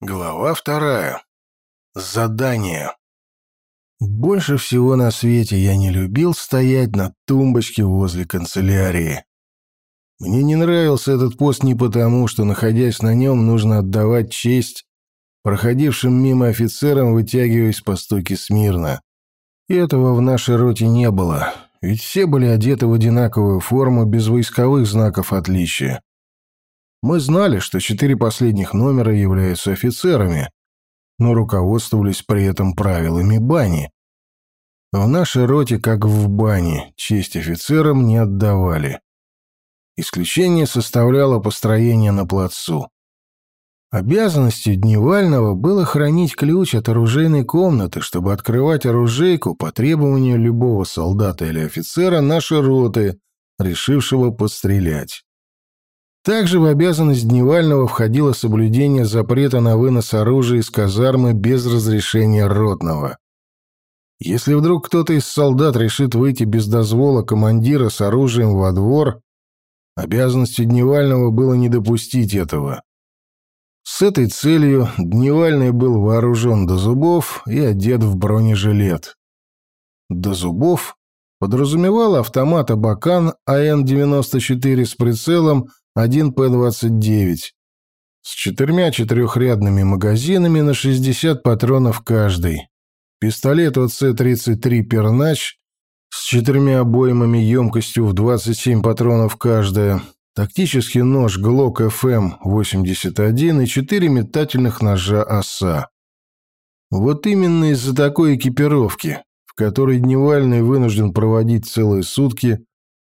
Глава вторая. Задание. Больше всего на свете я не любил стоять на тумбочке возле канцелярии. Мне не нравился этот пост не потому, что, находясь на нем, нужно отдавать честь проходившим мимо офицерам, вытягиваясь по стойке смирно. И этого в нашей роте не было, ведь все были одеты в одинаковую форму без войсковых знаков отличия. Мы знали, что четыре последних номера являются офицерами, но руководствовались при этом правилами бани. В нашей роте, как в бане, честь офицерам не отдавали. Исключение составляло построение на плацу. Обязанностью Дневального было хранить ключ от оружейной комнаты, чтобы открывать оружейку по требованию любого солдата или офицера нашей роты, решившего пострелять. Также в обязанность Дневального входило соблюдение запрета на вынос оружия из казармы без разрешения ротного. Если вдруг кто-то из солдат решит выйти без дозвола командира с оружием во двор, обязанностью Дневального было не допустить этого. С этой целью Дневальный был вооружен до зубов и одет в бронежилет. До зубов подразумевал автомат Абакан АН-94 с прицелом 1П-29 с четырьмя четырехрядными магазинами на 60 патронов каждый, пистолет ОЦ-33 «Пернач» с четырьмя обоймами емкостью в 27 патронов каждая, тактический нож Glock FM-81 и четыре метательных ножа ОСА. Вот именно из-за такой экипировки, в которой Дневальный вынужден проводить целые сутки,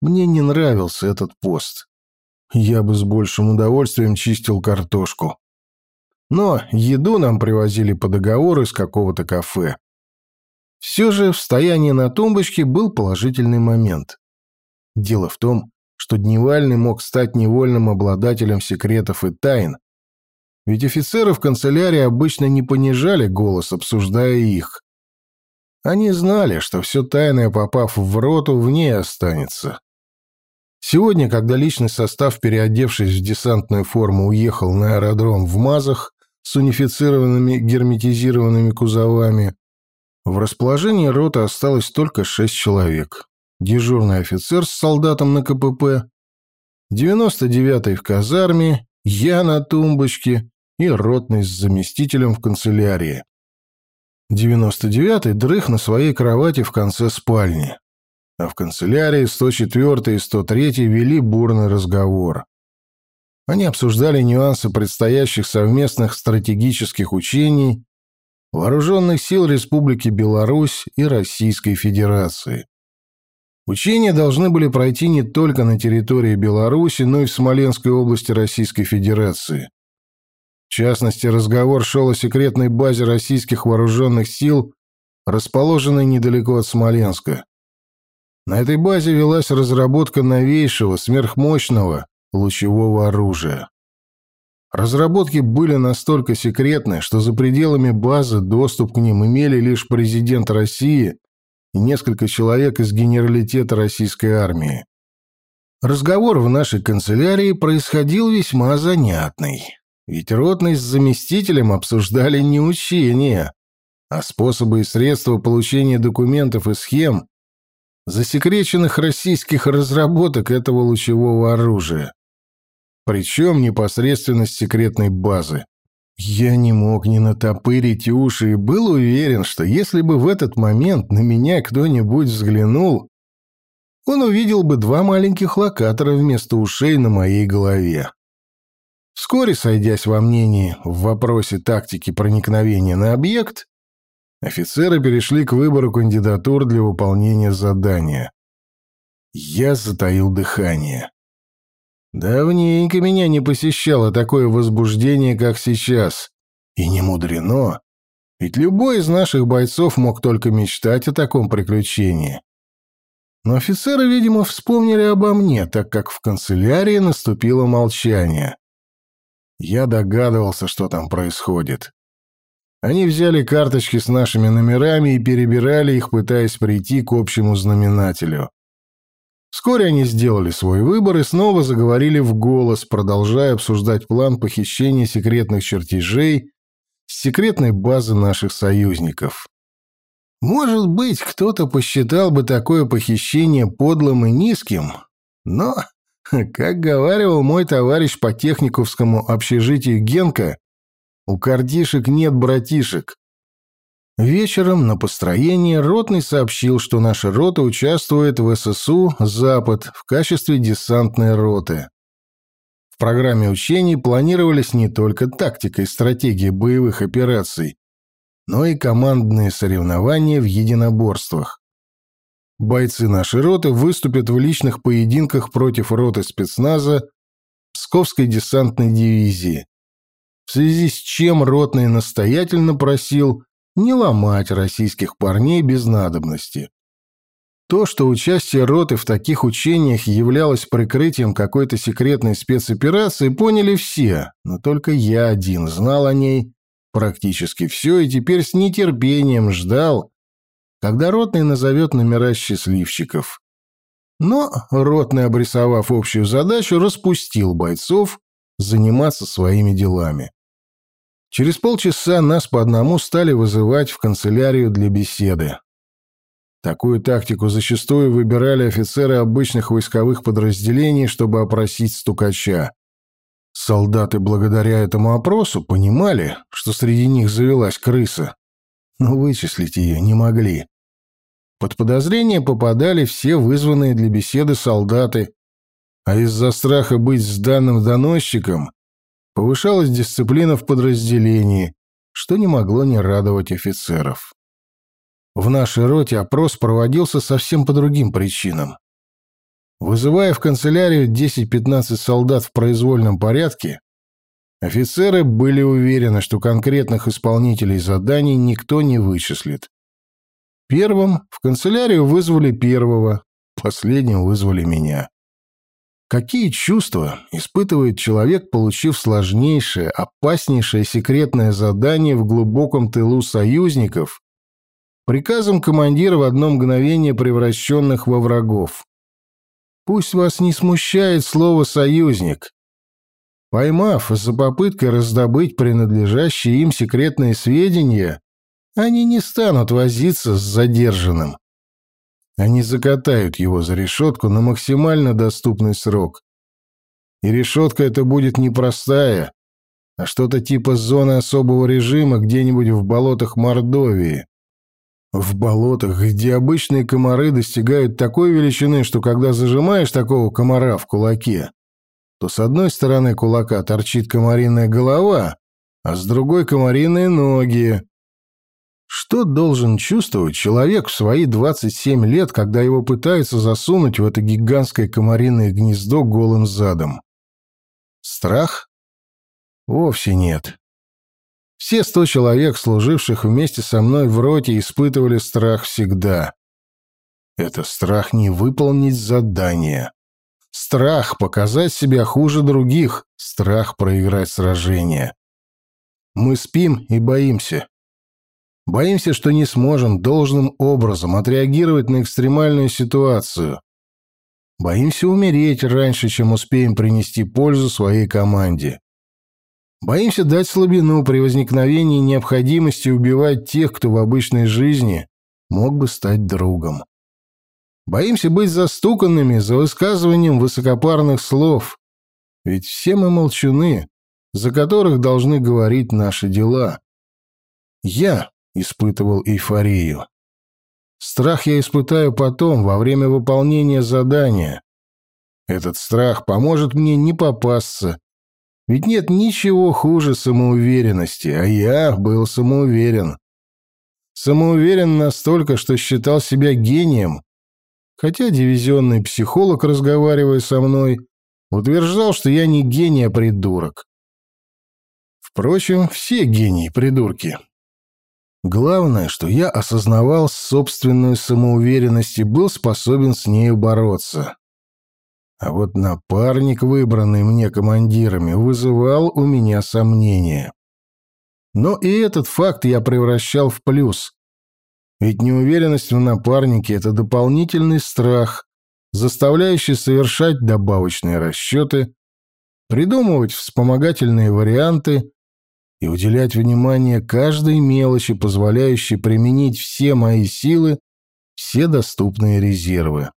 мне не нравился этот пост. Я бы с большим удовольствием чистил картошку. Но еду нам привозили по договору из какого-то кафе. Все же в стоянии на тумбочке был положительный момент. Дело в том, что Дневальный мог стать невольным обладателем секретов и тайн, ведь офицеры в канцелярии обычно не понижали голос, обсуждая их. Они знали, что все тайное, попав в роту, в ней останется. Сегодня, когда личный состав, переодевшись в десантную форму, уехал на аэродром в Мазах с унифицированными герметизированными кузовами, в расположении роты осталось только шесть человек. Дежурный офицер с солдатом на КПП, 99-й в казарме, я на тумбочке и ротный с заместителем в канцелярии. 99-й дрых на своей кровати в конце спальни а в канцелярии 104 и 103 вели бурный разговор. Они обсуждали нюансы предстоящих совместных стратегических учений Вооруженных сил Республики Беларусь и Российской Федерации. Учения должны были пройти не только на территории Беларуси, но и в Смоленской области Российской Федерации. В частности, разговор шел о секретной базе российских вооруженных сил, расположенной недалеко от Смоленска. На этой базе велась разработка новейшего, сверхмощного лучевого оружия. Разработки были настолько секретны, что за пределами базы доступ к ним имели лишь президент России и несколько человек из генералитета российской армии. Разговор в нашей канцелярии происходил весьма занятный, ведь ротный с заместителем обсуждали не учения, а способы и средства получения документов и схем засекреченных российских разработок этого лучевого оружия. Причем непосредственно с секретной базы. Я не мог не натопырить уши и был уверен, что если бы в этот момент на меня кто-нибудь взглянул, он увидел бы два маленьких локатора вместо ушей на моей голове. Вскоре, сойдясь во мнении в вопросе тактики проникновения на объект, Офицеры перешли к выбору кандидатур для выполнения задания. Я затаил дыхание. Давненько меня не посещало такое возбуждение, как сейчас. И не мудрено, ведь любой из наших бойцов мог только мечтать о таком приключении. Но офицеры, видимо, вспомнили обо мне, так как в канцелярии наступило молчание. Я догадывался, что там происходит. Они взяли карточки с нашими номерами и перебирали их, пытаясь прийти к общему знаменателю. Вскоре они сделали свой выбор и снова заговорили в голос, продолжая обсуждать план похищения секретных чертежей с секретной базы наших союзников. Может быть, кто-то посчитал бы такое похищение подлым и низким, но, как говаривал мой товарищ по техниковскому общежитию Генка, у картишек нет братишек. Вечером на построении Ротный сообщил, что наша рота участвует в ССУ «Запад» в качестве десантной роты. В программе учений планировались не только тактика и стратегия боевых операций, но и командные соревнования в единоборствах. Бойцы нашей роты выступят в личных поединках против роты спецназа Псковской десантной дивизии, в связи с чем Ротный настоятельно просил не ломать российских парней без надобности. То, что участие роты в таких учениях являлось прикрытием какой-то секретной спецоперации, поняли все, но только я один знал о ней практически все и теперь с нетерпением ждал, когда Ротный назовет номера счастливчиков. Но Ротный, обрисовав общую задачу, распустил бойцов заниматься своими делами. Через полчаса нас по одному стали вызывать в канцелярию для беседы. Такую тактику зачастую выбирали офицеры обычных войсковых подразделений, чтобы опросить стукача. Солдаты благодаря этому опросу понимали, что среди них завелась крыса, но вычислить ее не могли. Под подозрение попадали все вызванные для беседы солдаты, а из-за страха быть сданным доносчиком повышалась дисциплина в подразделении, что не могло не радовать офицеров. В нашей роте опрос проводился совсем по другим причинам. Вызывая в канцелярию 10-15 солдат в произвольном порядке, офицеры были уверены, что конкретных исполнителей заданий никто не вычислит. Первым в канцелярию вызвали первого, последним вызвали меня. Какие чувства испытывает человек, получив сложнейшее, опаснейшее секретное задание в глубоком тылу союзников, приказом командира в одно мгновение превращенных во врагов? Пусть вас не смущает слово «союзник». Поймав за попыткой раздобыть принадлежащие им секретные сведения, они не станут возиться с задержанным. Они закатают его за решетку на максимально доступный срок. И решетка эта будет не простая, а что-то типа зоны особого режима где-нибудь в болотах Мордовии. В болотах, где обычные комары достигают такой величины, что когда зажимаешь такого комара в кулаке, то с одной стороны кулака торчит комариная голова, а с другой комариные ноги. Что должен чувствовать человек в свои 27 лет, когда его пытаются засунуть в это гигантское комариное гнездо голым задом? Страх? Вовсе нет. Все сто человек, служивших вместе со мной в роте, испытывали страх всегда. Это страх не выполнить задание. Страх показать себя хуже других. Страх проиграть сражение. Мы спим и боимся. Боимся, что не сможем должным образом отреагировать на экстремальную ситуацию. Боимся умереть раньше, чем успеем принести пользу своей команде. Боимся дать слабину при возникновении необходимости убивать тех, кто в обычной жизни мог бы стать другом. Боимся быть застуканными за высказыванием высокопарных слов, ведь все мы молчуны, за которых должны говорить наши дела. Я испытывал эйфорию. Страх я испытаю потом, во время выполнения задания. Этот страх поможет мне не попасться ведь нет ничего хуже самоуверенности, а я был самоуверен. Самоуверен настолько, что считал себя гением, хотя дивизионный психолог, разговаривая со мной, утверждал, что я не гений, а придурок. Впрочем, все гении — придурки. Главное, что я осознавал собственную самоуверенность и был способен с нею бороться. А вот напарник, выбранный мне командирами, вызывал у меня сомнения. Но и этот факт я превращал в плюс. Ведь неуверенность в напарнике — это дополнительный страх, заставляющий совершать добавочные расчеты, придумывать вспомогательные варианты и уделять внимание каждой мелочи, позволяющей применить все мои силы, все доступные резервы.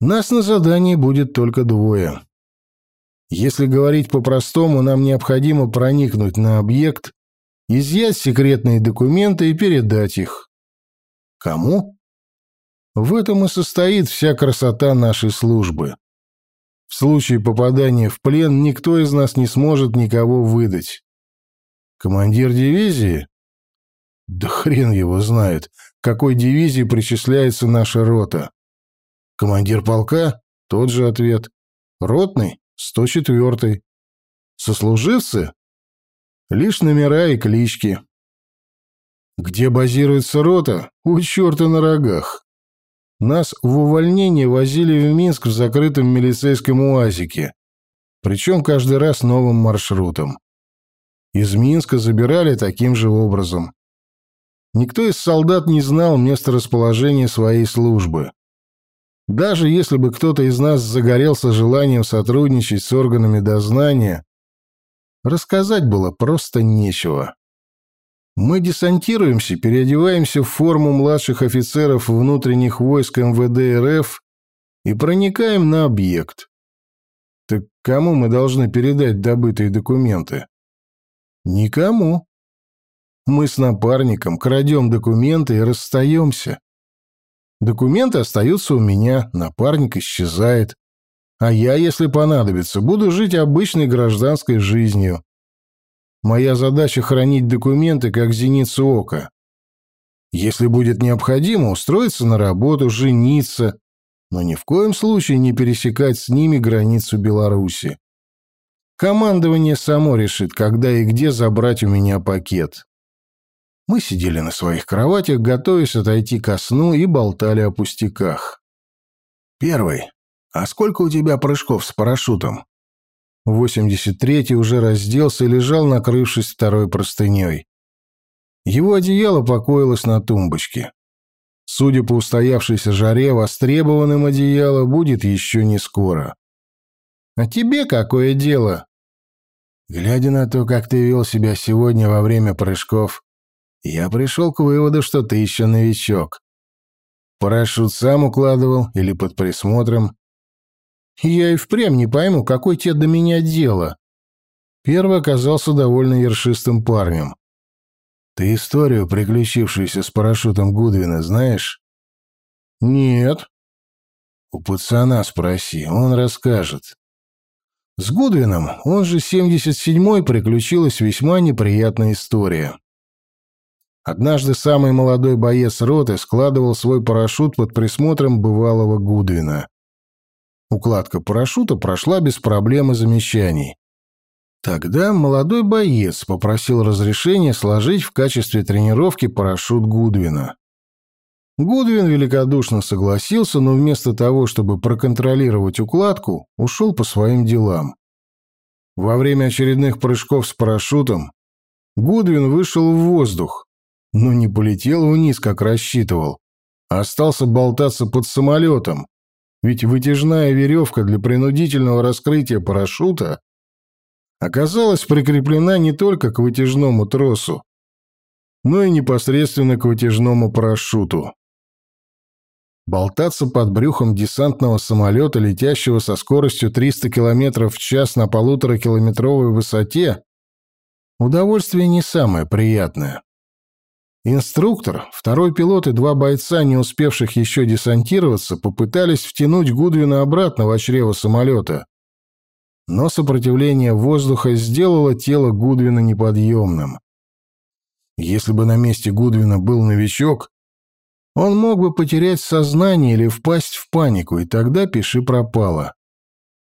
Нас на задании будет только двое. Если говорить по-простому, нам необходимо проникнуть на объект, изъять секретные документы и передать их. Кому? В этом и состоит вся красота нашей службы. В случае попадания в плен никто из нас не сможет никого выдать. Командир дивизии? Да хрен его знает, какой дивизии причисляется наша рота. Командир полка? Тот же ответ. Ротный? 104-й. Сослуживцы? Лишь номера и клички. Где базируется рота? У черта на рогах. Нас в увольнение возили в Минск в закрытом милицейском УАЗике. Причем каждый раз новым маршрутом. Из Минска забирали таким же образом. Никто из солдат не знал место расположения своей службы. Даже если бы кто-то из нас загорелся желанием сотрудничать с органами дознания, рассказать было просто нечего. Мы десантируемся, переодеваемся в форму младших офицеров внутренних войск МВД РФ и проникаем на объект. Так кому мы должны передать добытые документы? Никому. Мы с напарником крадем документы и расстаемся. Документы остаются у меня, напарник исчезает. А я, если понадобится, буду жить обычной гражданской жизнью. Моя задача — хранить документы, как зеницу ока. Если будет необходимо, устроиться на работу, жениться, но ни в коем случае не пересекать с ними границу Беларуси. Командование само решит, когда и где забрать у меня пакет. Мы сидели на своих кроватях, готовясь отойти ко сну, и болтали о пустяках. «Первый. А сколько у тебя прыжков с парашютом?» 83-й уже разделся и лежал, накрывшись второй простыней. Его одеяло покоилось на тумбочке. Судя по устоявшейся жаре, востребованным одеяло будет еще не скоро. «А тебе какое дело?» Глядя на то, как ты вел себя сегодня во время прыжков, я пришел к выводу, что ты еще новичок. Парашют сам укладывал или под присмотром? Я и впрямь не пойму, какое тебе до меня дело. Первый оказался довольно ершистым парнем. Ты историю, приключившуюся с парашютом Гудвина, знаешь? Нет. У пацана спроси, он расскажет. С Гудвином, он же 77-й, приключилась весьма неприятная история. Однажды самый молодой боец роты складывал свой парашют под присмотром бывалого Гудвина. Укладка парашюта прошла без проблем и замечаний. Тогда молодой боец попросил разрешения сложить в качестве тренировки парашют Гудвина. Гудвин великодушно согласился, но вместо того, чтобы проконтролировать укладку, ушел по своим делам. Во время очередных прыжков с парашютом Гудвин вышел в воздух, но не полетел вниз, как рассчитывал, а остался болтаться под самолетом, ведь вытяжная веревка для принудительного раскрытия парашюта оказалась прикреплена не только к вытяжному тросу, но и непосредственно к вытяжному парашюту. Болтаться под брюхом десантного самолета, летящего со скоростью 300 км в час на полуторакилометровой высоте, удовольствие не самое приятное. Инструктор, второй пилот и два бойца, не успевших еще десантироваться, попытались втянуть Гудвина обратно в чрево самолета. Но сопротивление воздуха сделало тело Гудвина неподъемным. Если бы на месте Гудвина был новичок, он мог бы потерять сознание или впасть в панику, и тогда пиши пропало.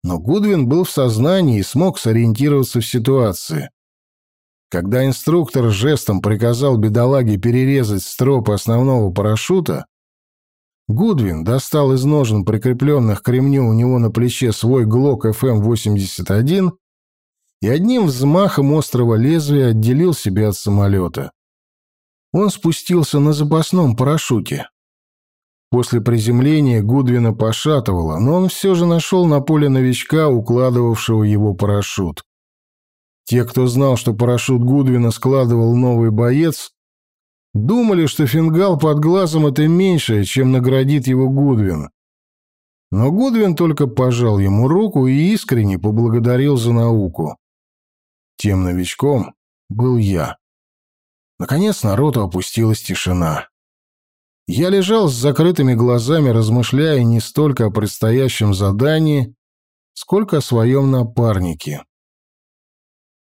Но Гудвин был в сознании и смог сориентироваться в ситуации. Когда инструктор жестом приказал бедолаге перерезать стропы основного парашюта, Гудвин достал из ножен, прикрепленных к ремню у него на плече, свой ГЛОК ФМ-81 и одним взмахом острого лезвия отделил себя от самолета. Он спустился на запасном парашюте. После приземления Гудвина пошатывало, но он все же нашел на поле новичка, укладывавшего его парашют. Те, кто знал, что парашют Гудвина складывал новый боец, думали, что фингал под глазом — это меньшее, чем наградит его Гудвин. Но Гудвин только пожал ему руку и искренне поблагодарил за науку. Тем новичком был я. Наконец народу опустилась тишина. Я лежал с закрытыми глазами, размышляя не столько о предстоящем задании, сколько о своем напарнике.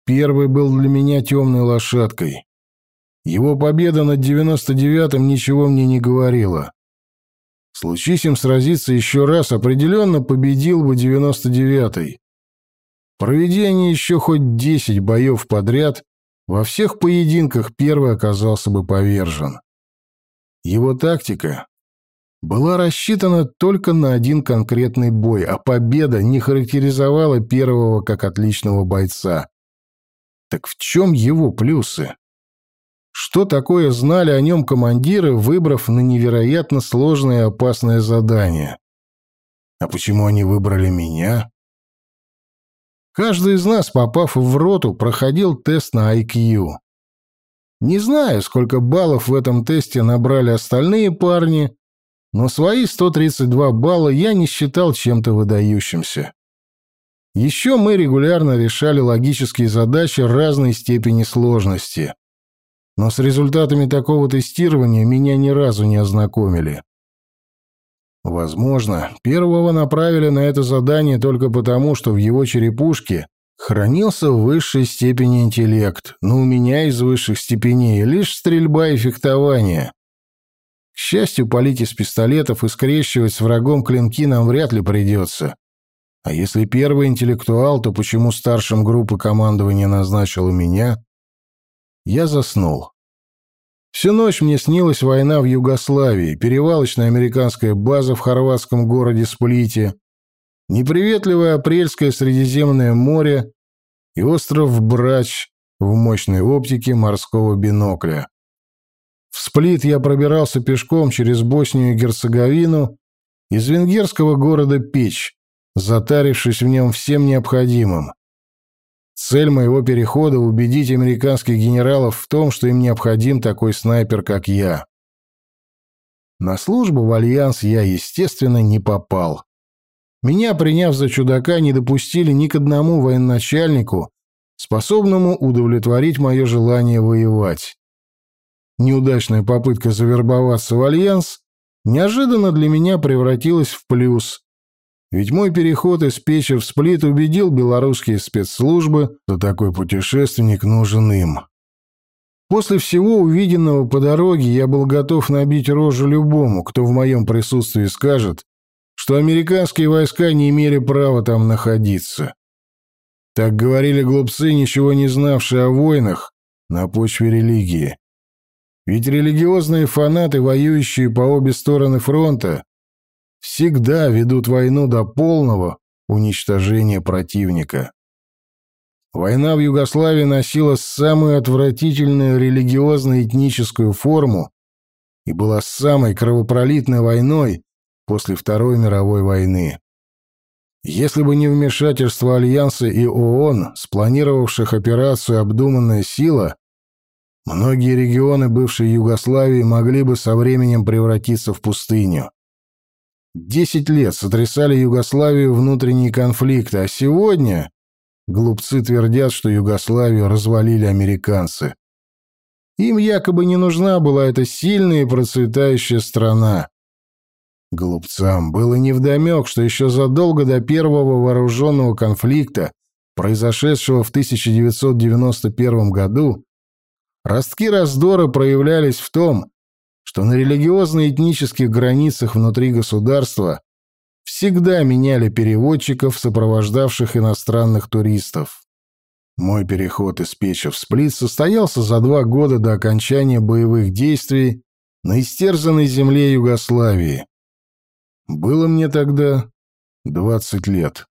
Первый был для меня темной лошадкой. Его победа над 99-м ничего мне не говорила. Случись им сразиться еще раз, определенно победил бы 99-й. Проведение еще хоть 10 боев подряд, во всех поединках первый оказался бы повержен. Его тактика была рассчитана только на один конкретный бой, а победа не характеризовала первого как отличного бойца. Так в чем его плюсы? Что такое знали о нем командиры, выбрав на невероятно сложное и опасное задание? А почему они выбрали меня? Каждый из нас, попав в роту, проходил тест на IQ. Не знаю, сколько баллов в этом тесте набрали остальные парни, но свои 132 балла я не считал чем-то выдающимся. Еще мы регулярно решали логические задачи разной степени сложности. Но с результатами такого тестирования меня ни разу не ознакомили. Возможно, первого направили на это задание только потому, что в его черепушке Хранился в высшей степени интеллект, но у меня из высших степеней лишь стрельба и фехтование. К счастью, палить из пистолетов и скрещивать с врагом клинки нам вряд ли придется. А если первый интеллектуал, то почему старшим группы командования назначила меня? Я заснул. Всю ночь мне снилась война в Югославии, перевалочная американская база в хорватском городе Сплите, неприветливое апрельское Средиземное море и остров Брач в мощной оптике морского бинокля. В Сплит я пробирался пешком через Боснию и Герцеговину из венгерского города Печь, затарившись в нем всем необходимым. Цель моего перехода — убедить американских генералов в том, что им необходим такой снайпер, как я. На службу в Альянс я, естественно, не попал. Меня, приняв за чудака, не допустили ни к одному военачальнику, способному удовлетворить мое желание воевать. Неудачная попытка завербоваться в Альянс неожиданно для меня превратилась в плюс, ведь мой переход из Печи в Сплит убедил белорусские спецслужбы, что такой путешественник нужен им. После всего увиденного по дороге я был готов набить рожу любому, кто в моем присутствии скажет, что американские войска не имели права там находиться. Так говорили глупцы, ничего не знавшие о войнах на почве религии. Ведь религиозные фанаты, воюющие по обе стороны фронта, всегда ведут войну до полного уничтожения противника. Война в Югославии носила самую отвратительную религиозно-этническую форму и была самой кровопролитной войной, после Второй мировой войны. Если бы не вмешательство Альянса и ООН, спланировавших операцию «Обдуманная сила», многие регионы бывшей Югославии могли бы со временем превратиться в пустыню. Десять лет сотрясали Югославию внутренние конфликты, а сегодня глупцы твердят, что Югославию развалили американцы. Им якобы не нужна была эта сильная и процветающая страна. Глупцам было невдомек, что еще задолго до первого вооруженного конфликта, произошедшего в 1991 году, ростки раздора проявлялись в том, что на религиозно-этнических границах внутри государства всегда меняли переводчиков, сопровождавших иностранных туристов. Мой переход из Печи в Сплит состоялся за два года до окончания боевых действий на истерзанной земле Югославии. Было мне тогда двадцать лет.